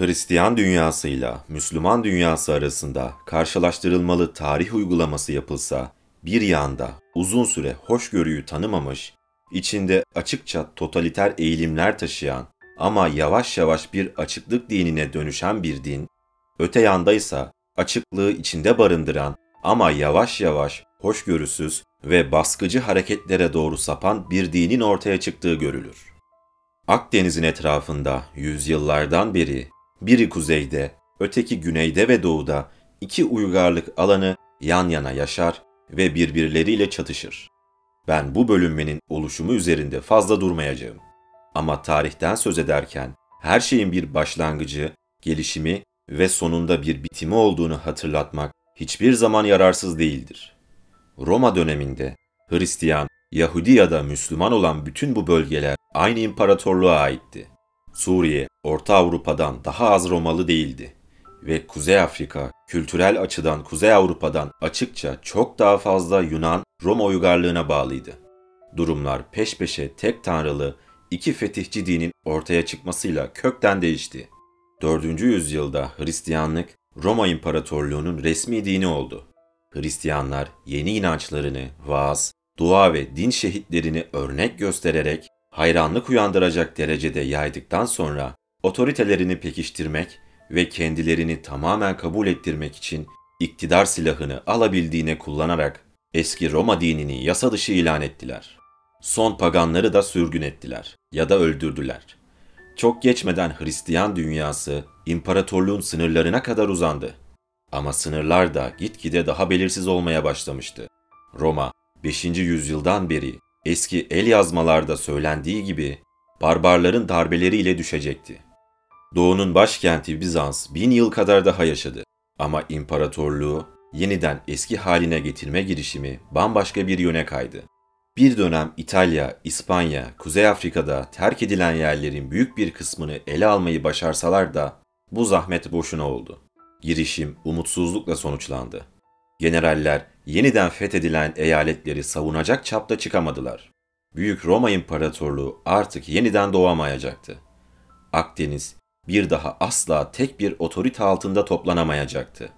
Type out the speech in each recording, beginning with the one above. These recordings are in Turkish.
Hristiyan dünyasıyla Müslüman dünyası arasında karşılaştırılmalı tarih uygulaması yapılsa, bir yanda uzun süre hoşgörüyü tanımamış, içinde açıkça totaliter eğilimler taşıyan ama yavaş yavaş bir açıklık dinine dönüşen bir din, öte yandaysa açıklığı içinde barındıran ama yavaş yavaş hoşgörüsüz ve baskıcı hareketlere doğru sapan bir dinin ortaya çıktığı görülür. Akdeniz'in etrafında yüzyıllardan beri biri kuzeyde, öteki güneyde ve doğuda iki uygarlık alanı yan yana yaşar ve birbirleriyle çatışır. Ben bu bölünmenin oluşumu üzerinde fazla durmayacağım. Ama tarihten söz ederken her şeyin bir başlangıcı, gelişimi ve sonunda bir bitimi olduğunu hatırlatmak hiçbir zaman yararsız değildir. Roma döneminde Hristiyan, Yahudi ya da Müslüman olan bütün bu bölgeler aynı imparatorluğa aitti. Suriye, Orta Avrupa'dan daha az Romalı değildi ve Kuzey Afrika kültürel açıdan Kuzey Avrupa'dan açıkça çok daha fazla Yunan Roma uygarlığına bağlıydı. Durumlar peş peşe tek tanrılı iki fetihçi dinin ortaya çıkmasıyla kökten değişti. 4. yüzyılda Hristiyanlık Roma İmparatorluğu'nun resmi dini oldu. Hristiyanlar yeni inançlarını vaaz, dua ve din şehitlerini örnek göstererek hayranlık uyandıracak derecede yaydıktan sonra otoritelerini pekiştirmek ve kendilerini tamamen kabul ettirmek için iktidar silahını alabildiğine kullanarak eski Roma dinini yasa dışı ilan ettiler. Son paganları da sürgün ettiler ya da öldürdüler. Çok geçmeden Hristiyan dünyası imparatorluğun sınırlarına kadar uzandı. Ama sınırlar da gitgide daha belirsiz olmaya başlamıştı. Roma 5. yüzyıldan beri eski el yazmalarda söylendiği gibi barbarların darbeleriyle düşecekti. Doğu'nun başkenti Bizans bin yıl kadar daha yaşadı. Ama imparatorluğu yeniden eski haline getirme girişimi bambaşka bir yöne kaydı. Bir dönem İtalya, İspanya, Kuzey Afrika'da terk edilen yerlerin büyük bir kısmını ele almayı başarsalar da bu zahmet boşuna oldu. Girişim umutsuzlukla sonuçlandı. Generaller yeniden fethedilen eyaletleri savunacak çapta çıkamadılar. Büyük Roma İmparatorluğu artık yeniden doğamayacaktı. Akdeniz bir daha asla tek bir otorite altında toplanamayacaktı.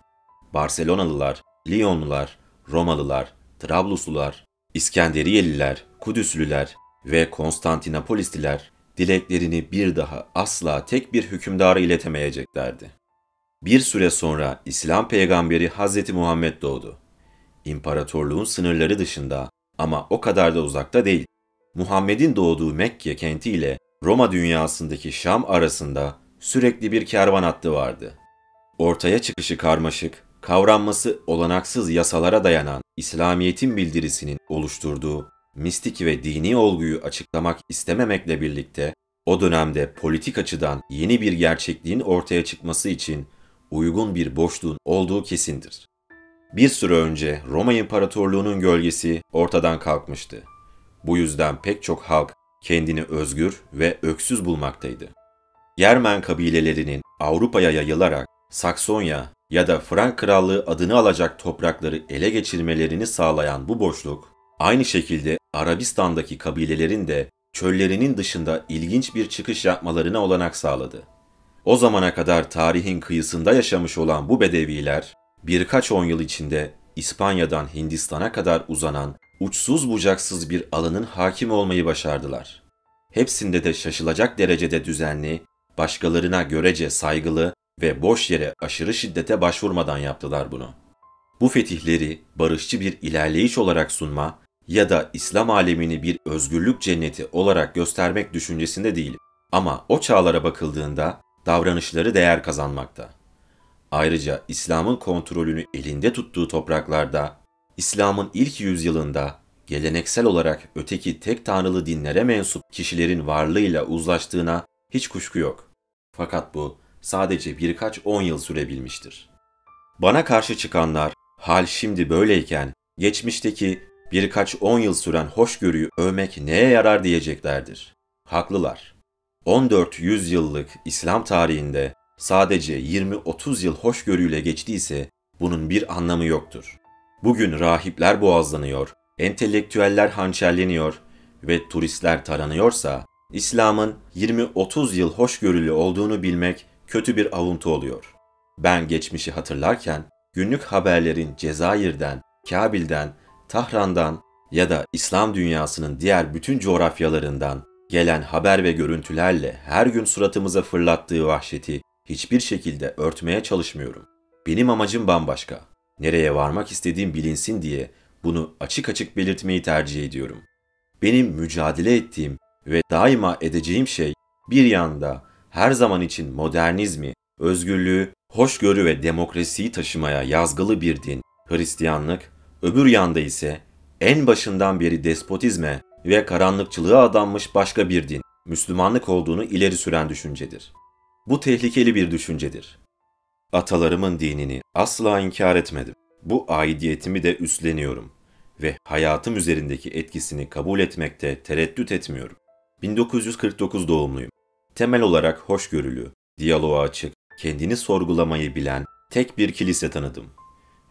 Barcelonalılar, Lyonlular, Romalılar, Trabluslular, İskenderiyeliler, Kudüslüler ve Konstantinopolisliler dileklerini bir daha asla tek bir hükümdara iletemeyeceklerdi. Bir süre sonra İslam peygamberi Hz. Muhammed doğdu. İmparatorluğun sınırları dışında ama o kadar da uzakta değil. Muhammed'in doğduğu Mekke kenti ile Roma dünyasındaki Şam arasında sürekli bir kervan hattı vardı. Ortaya çıkışı karmaşık, kavranması olanaksız yasalara dayanan İslamiyet'in bildirisinin oluşturduğu mistik ve dini olguyu açıklamak istememekle birlikte o dönemde politik açıdan yeni bir gerçekliğin ortaya çıkması için uygun bir boşluğun olduğu kesindir. Bir süre önce Roma İmparatorluğu'nun gölgesi ortadan kalkmıştı. Bu yüzden pek çok halk kendini özgür ve öksüz bulmaktaydı. Yermen kabilelerinin Avrupa'ya yayılarak Saksonya ya da Frank Krallığı adını alacak toprakları ele geçirmelerini sağlayan bu boşluk, aynı şekilde Arabistan'daki kabilelerin de çöllerinin dışında ilginç bir çıkış yapmalarına olanak sağladı. O zamana kadar tarihin kıyısında yaşamış olan bu bedeviler, birkaç on yıl içinde İspanya'dan Hindistan'a kadar uzanan uçsuz bucaksız bir alanın hakim olmayı başardılar. Hepsinde de şaşılacak derecede düzenli, başkalarına görece saygılı ve boş yere aşırı şiddete başvurmadan yaptılar bunu. Bu fetihleri barışçı bir ilerleyiş olarak sunma ya da İslam alemini bir özgürlük cenneti olarak göstermek düşüncesinde değilim. Ama o çağlara bakıldığında davranışları değer kazanmakta. Ayrıca İslam'ın kontrolünü elinde tuttuğu topraklarda, İslam'ın ilk yüzyılında geleneksel olarak öteki tek tanrılı dinlere mensup kişilerin varlığıyla uzlaştığına hiç kuşku yok. Fakat bu sadece birkaç on yıl sürebilmiştir. Bana karşı çıkanlar hal şimdi böyleyken geçmişteki birkaç on yıl süren hoşgörüyü övmek neye yarar diyeceklerdir. Haklılar. 14 yüzyıllık İslam tarihinde sadece 20-30 yıl hoşgörüyle geçtiyse bunun bir anlamı yoktur. Bugün rahipler boğazlanıyor, entelektüeller hançerleniyor ve turistler taranıyorsa, İslam'ın 20-30 yıl hoşgörülü olduğunu bilmek kötü bir avuntu oluyor. Ben geçmişi hatırlarken günlük haberlerin Cezayir'den, Kabil'den, Tahran'dan ya da İslam dünyasının diğer bütün coğrafyalarından gelen haber ve görüntülerle her gün suratımıza fırlattığı vahşeti hiçbir şekilde örtmeye çalışmıyorum. Benim amacım bambaşka. Nereye varmak istediğim bilinsin diye bunu açık açık belirtmeyi tercih ediyorum. Benim mücadele ettiğim ve daima edeceğim şey bir yanda her zaman için modernizmi, özgürlüğü, hoşgörü ve demokrasiyi taşımaya yazgılı bir din, Hristiyanlık, öbür yanda ise en başından beri despotizme ve karanlıkçılığa adanmış başka bir din, Müslümanlık olduğunu ileri süren düşüncedir. Bu tehlikeli bir düşüncedir. Atalarımın dinini asla inkar etmedim. Bu aidiyetimi de üstleniyorum ve hayatım üzerindeki etkisini kabul etmekte tereddüt etmiyorum. 1949 doğumluyum. Temel olarak hoşgörülü, diyaloğa açık, kendini sorgulamayı bilen tek bir kilise tanıdım.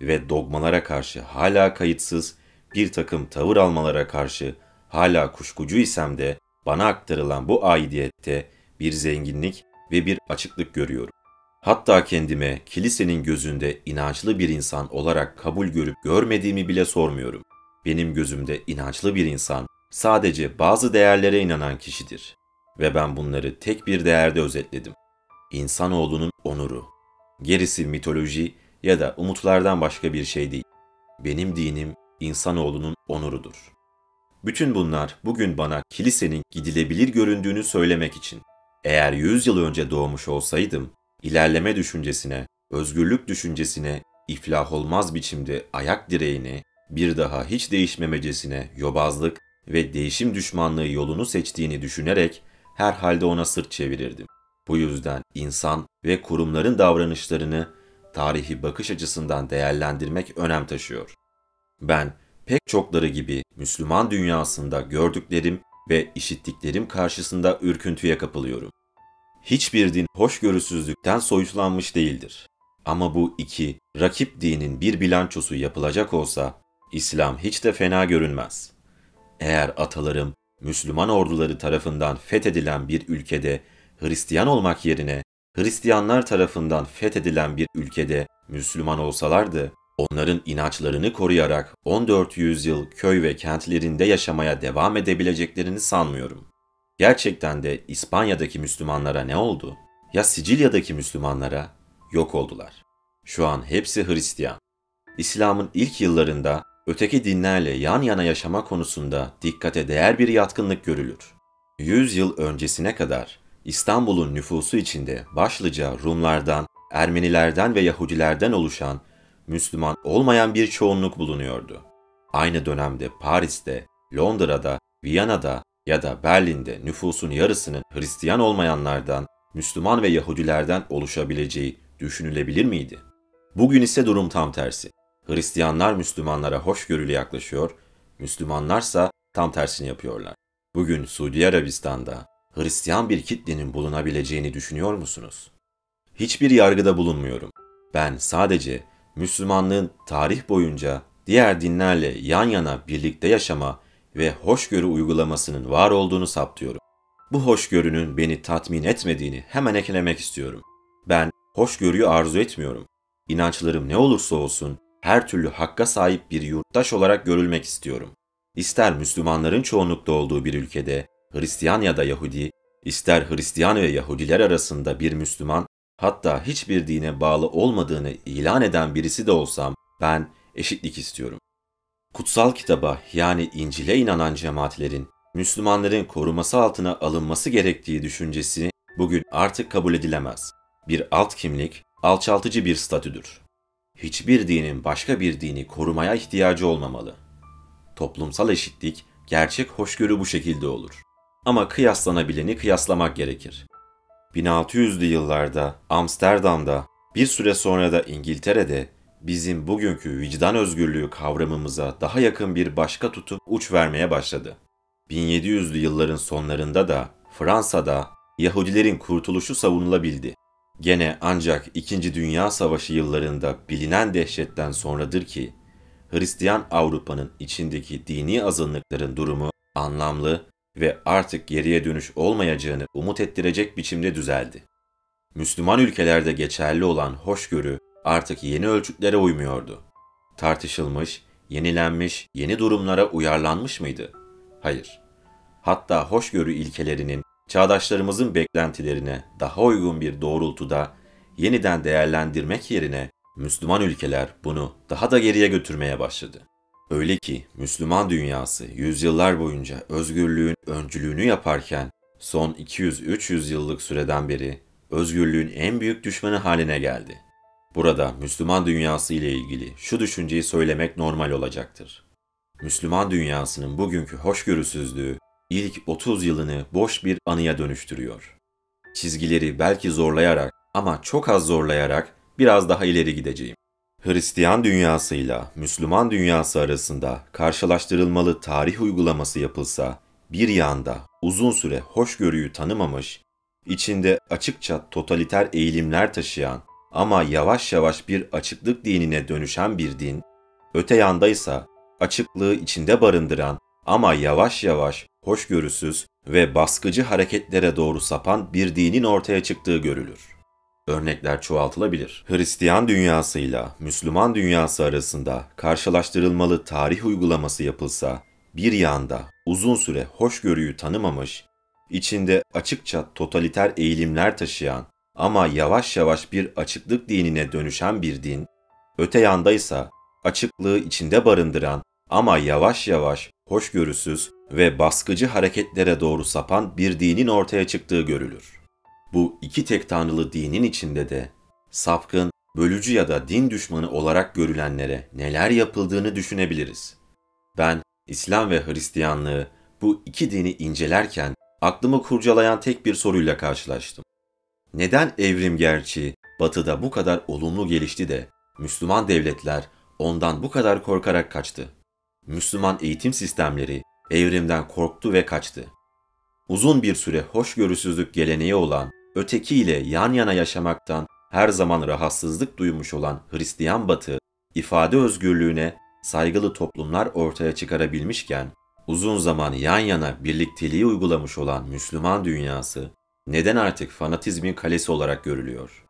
Ve dogmalara karşı hala kayıtsız bir takım tavır almalara karşı hala kuşkucu isem de bana aktarılan bu aidiyette bir zenginlik ve bir açıklık görüyorum. Hatta kendime kilisenin gözünde inançlı bir insan olarak kabul görüp görmediğimi bile sormuyorum. Benim gözümde inançlı bir insan sadece bazı değerlere inanan kişidir. Ve ben bunları tek bir değerde özetledim. İnsanoğlunun onuru. Gerisi mitoloji ya da umutlardan başka bir şey değil. Benim dinim insanoğlunun onurudur. Bütün bunlar bugün bana kilisenin gidilebilir göründüğünü söylemek için. Eğer yüz yıl önce doğmuş olsaydım, ilerleme düşüncesine, özgürlük düşüncesine, iflah olmaz biçimde ayak direğini, bir daha hiç değişmemecesine yobazlık ve değişim düşmanlığı yolunu seçtiğini düşünerek herhalde ona sırt çevirirdim. Bu yüzden insan ve kurumların davranışlarını tarihi bakış açısından değerlendirmek önem taşıyor. Ben pek çokları gibi Müslüman dünyasında gördüklerim ve işittiklerim karşısında ürküntüye kapılıyorum. Hiçbir din hoşgörüsüzlükten soyutlanmış değildir. Ama bu iki rakip dinin bir bilançosu yapılacak olsa İslam hiç de fena görünmez. Eğer atalarım Müslüman orduları tarafından fethedilen bir ülkede Hristiyan olmak yerine Hristiyanlar tarafından fethedilen bir ülkede Müslüman olsalardı, onların inançlarını koruyarak 14 yüzyıl köy ve kentlerinde yaşamaya devam edebileceklerini sanmıyorum. Gerçekten de İspanya'daki Müslümanlara ne oldu? Ya Sicilya'daki Müslümanlara? Yok oldular. Şu an hepsi Hristiyan. İslam'ın ilk yıllarında öteki dinlerle yan yana yaşama konusunda dikkate değer bir yatkınlık görülür. Yüz yıl öncesine kadar İstanbul'un nüfusu içinde başlıca Rumlardan, Ermenilerden ve Yahudilerden oluşan Müslüman olmayan bir çoğunluk bulunuyordu. Aynı dönemde Paris'te, Londra'da, Viyana'da ya da Berlin'de nüfusun yarısının Hristiyan olmayanlardan, Müslüman ve Yahudilerden oluşabileceği düşünülebilir miydi? Bugün ise durum tam tersi. Hristiyanlar Müslümanlara hoşgörülü yaklaşıyor, Müslümanlarsa tam tersini yapıyorlar. Bugün Suudi Arabistan'da Hristiyan bir kitlenin bulunabileceğini düşünüyor musunuz? Hiçbir yargıda bulunmuyorum. Ben sadece Müslümanlığın tarih boyunca diğer dinlerle yan yana birlikte yaşama ve hoşgörü uygulamasının var olduğunu saptıyorum. Bu hoşgörünün beni tatmin etmediğini hemen eklemek istiyorum. Ben hoşgörüyü arzu etmiyorum. İnançlarım ne olursa olsun her türlü hakka sahip bir yurttaş olarak görülmek istiyorum. İster Müslümanların çoğunlukta olduğu bir ülkede, Hristiyan ya da Yahudi, ister Hristiyan ve Yahudiler arasında bir Müslüman, hatta hiçbir dine bağlı olmadığını ilan eden birisi de olsam, ben eşitlik istiyorum. Kutsal kitaba yani İncil'e inanan cemaatlerin, Müslümanların koruması altına alınması gerektiği düşüncesi bugün artık kabul edilemez. Bir alt kimlik, alçaltıcı bir statüdür. Hiçbir dinin başka bir dini korumaya ihtiyacı olmamalı. Toplumsal eşitlik, gerçek hoşgörü bu şekilde olur. Ama kıyaslanabileni kıyaslamak gerekir. 1600'lü yıllarda Amsterdam'da, bir süre sonra da İngiltere'de bizim bugünkü vicdan özgürlüğü kavramımıza daha yakın bir başka tutum uç vermeye başladı. 1700'lü yılların sonlarında da Fransa'da Yahudilerin kurtuluşu savunulabildi. Gene ancak İkinci Dünya Savaşı yıllarında bilinen dehşetten sonradır ki Hristiyan Avrupa'nın içindeki dini azınlıkların durumu anlamlı ve artık geriye dönüş olmayacağını umut ettirecek biçimde düzeldi. Müslüman ülkelerde geçerli olan hoşgörü artık yeni ölçütlere uymuyordu. Tartışılmış, yenilenmiş, yeni durumlara uyarlanmış mıydı? Hayır. Hatta hoşgörü ilkelerinin çağdaşlarımızın beklentilerine daha uygun bir doğrultuda yeniden değerlendirmek yerine Müslüman ülkeler bunu daha da geriye götürmeye başladı. Öyle ki Müslüman dünyası yüzyıllar boyunca özgürlüğün öncülüğünü yaparken son 200-300 yıllık süreden beri özgürlüğün en büyük düşmanı haline geldi. Burada Müslüman dünyası ile ilgili şu düşünceyi söylemek normal olacaktır. Müslüman dünyasının bugünkü hoşgörüsüzlüğü ilk 30 yılını boş bir anıya dönüştürüyor. Çizgileri belki zorlayarak ama çok az zorlayarak biraz daha ileri gideceğim. Hristiyan dünyasıyla Müslüman dünyası arasında karşılaştırılmalı tarih uygulaması yapılsa, bir yanda uzun süre hoşgörüyü tanımamış, içinde açıkça totaliter eğilimler taşıyan ama yavaş yavaş bir açıklık dinine dönüşen bir din, öte yandaysa açıklığı içinde barındıran ama yavaş yavaş hoşgörüsüz ve baskıcı hareketlere doğru sapan bir dinin ortaya çıktığı görülür. Örnekler çoğaltılabilir. Hristiyan dünyasıyla Müslüman dünyası arasında karşılaştırılmalı tarih uygulaması yapılsa, bir yanda uzun süre hoşgörüyü tanımamış, içinde açıkça totaliter eğilimler taşıyan ama yavaş yavaş bir açıklık dinine dönüşen bir din, öte yandaysa açıklığı içinde barındıran ama yavaş yavaş hoşgörüsüz ve baskıcı hareketlere doğru sapan bir dinin ortaya çıktığı görülür. Bu iki tek tanrılı dinin içinde de sapkın, bölücü ya da din düşmanı olarak görülenlere neler yapıldığını düşünebiliriz. Ben İslam ve Hristiyanlığı bu iki dini incelerken aklımı kurcalayan tek bir soruyla karşılaştım. Neden evrim gerçeği batıda bu kadar olumlu gelişti de Müslüman devletler ondan bu kadar korkarak kaçtı? Müslüman eğitim sistemleri evrimden korktu ve kaçtı. Uzun bir süre hoşgörüsüzlük geleneği olan ötekiyle yan yana yaşamaktan her zaman rahatsızlık duymuş olan Hristiyan Batı, ifade özgürlüğüne saygılı toplumlar ortaya çıkarabilmişken, uzun zaman yan yana birlikteliği uygulamış olan Müslüman dünyası, neden artık fanatizmin kalesi olarak görülüyor?